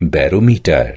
barometer.